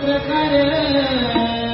प्रकार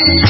Thank you.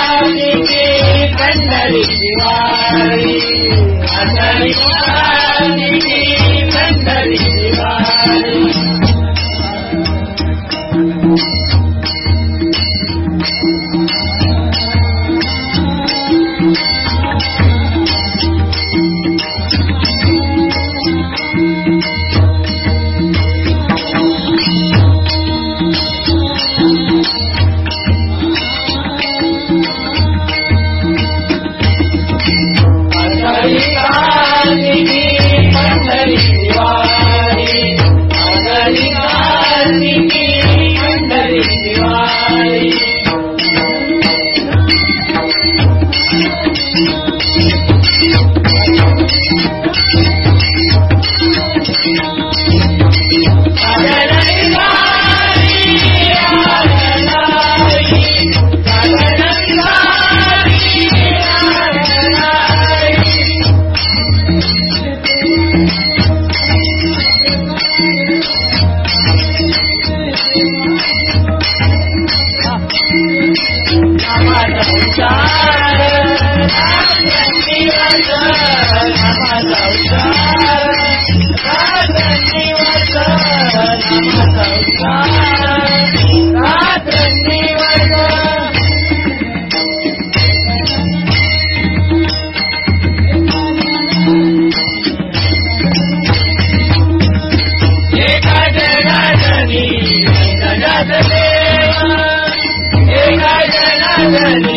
Thank you. I'm Amen.